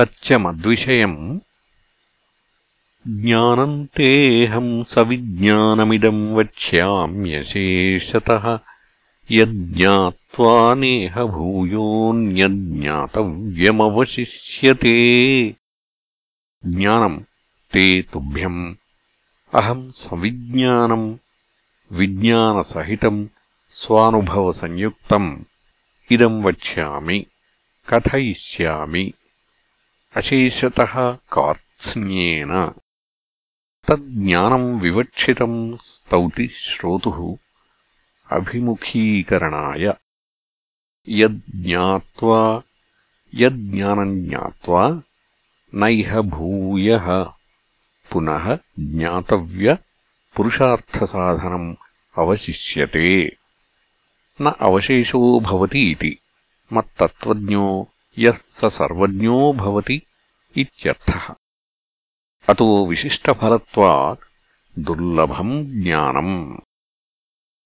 तच्च मद्विषयम् ज्ञानम् तेऽहम् सविज्ञानमिदम् वक्ष्याम्यशेषतः यज्ञात्वा नेह भूयोऽन्यज्ञातव्यमवशिष्यते ज्ञानम् ते तुभ्यम्। अहम् सविज्ञानम् विज्ञानसहितम् स्वानुभवसंयुक्तम्। इदम् वक्ष्यामि कथयिष्यामि अशेषतः कार्त्स्न्येन तज्ज्ञानम् विवक्षितम् स्तौति श्रोतुः अभिमुखीकरणाय यज्ज्ञात्वा यज्ज्ञानम् ज्ञात्वा नैह भूयः। पुनः ज्ञातव्यपुरुषार्थसाधनम् अवशिष्यते। न अवशेषो भवति इति मत्तत्त्वज्ञो यः स सर्वज्ञो भवति इत्यर्थः। अतो विशिष्टफलत्वात् दुर्लभम् ज्ञानम्।